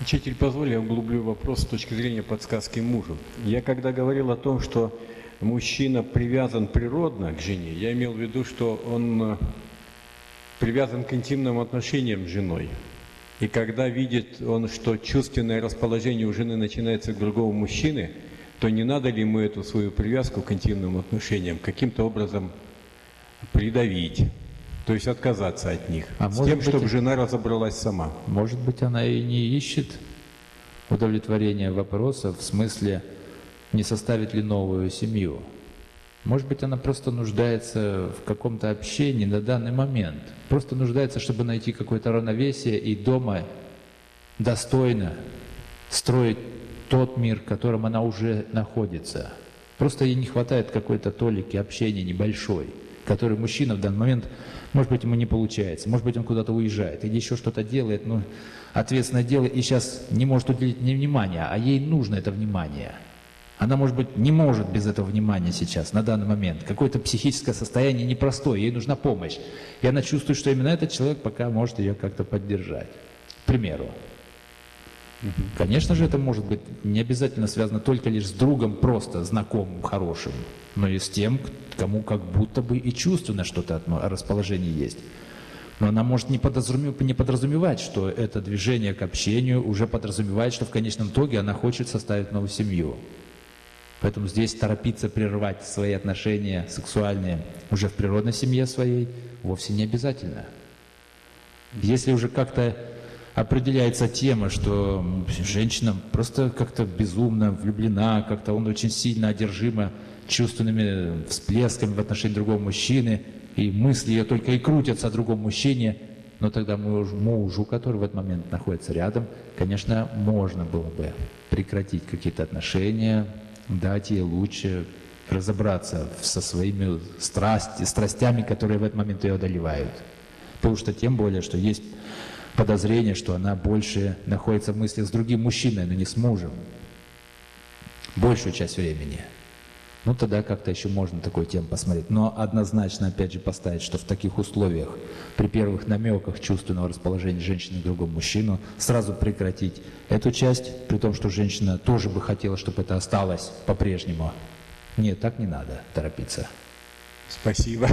Учитель, позволь, я углублю вопрос с точки зрения подсказки мужу. Я когда говорил о том, что мужчина привязан природно к жене, я имел в виду, что он э, привязан к интимным отношениям с женой. И когда видит он, что чувственное расположение у жены начинается к другому мужчине, то не надо ли ему эту свою привязку к интимным отношениям каким-то образом придавить? То есть отказаться от них. А с тем, быть, чтобы жена разобралась сама. Может быть, она и не ищет удовлетворения вопроса в смысле, не составит ли новую семью. Может быть, она просто нуждается в каком-то общении на данный момент. Просто нуждается, чтобы найти какое-то равновесие и дома достойно строить тот мир, в котором она уже находится. Просто ей не хватает какой-то толики общения небольшой, который мужчина в данный момент, может быть, ему не получается, может быть, он куда-то уезжает или еще что-то делает, ну, ответственное дело, и сейчас не может уделить мне внимания, а ей нужно это внимание. Она, может быть, не может без этого внимания сейчас, на данный момент. Какое-то психическое состояние непростое, ей нужна помощь. И она чувствует, что именно этот человек пока может ее как-то поддержать. К примеру. Конечно же, это может быть не обязательно связано только лишь с другом, просто знакомым, хорошим, но и с тем, кому как будто бы и чувственно что-то от расположение есть. Но она может не, не подразумевать, что это движение к общению уже подразумевает, что в конечном итоге она хочет составить новую семью. Поэтому здесь торопиться прервать свои отношения сексуальные уже в природной семье своей вовсе не обязательно. Если уже как-то определяется тема, что женщина просто как-то безумно влюблена, как-то он очень сильно одержима чувственными всплесками в отношении другого мужчины, и мысли ее только и крутятся о другом мужчине, но тогда муж- мужу, который в этот момент находится рядом, конечно, можно было бы прекратить какие-то отношения, дать ей лучше разобраться со своими страсти, страстями, которые в этот момент ее одолевают. Потому что тем более, что есть подозрение, что она больше находится в мыслях с другим мужчиной, но не с мужем. Большую часть времени. Ну, тогда как-то еще можно такой тем посмотреть. Но однозначно, опять же, поставить, что в таких условиях, при первых намеках чувственного расположения женщины к другому мужчину, сразу прекратить эту часть, при том, что женщина тоже бы хотела, чтобы это осталось по-прежнему. Нет, так не надо торопиться. Спасибо.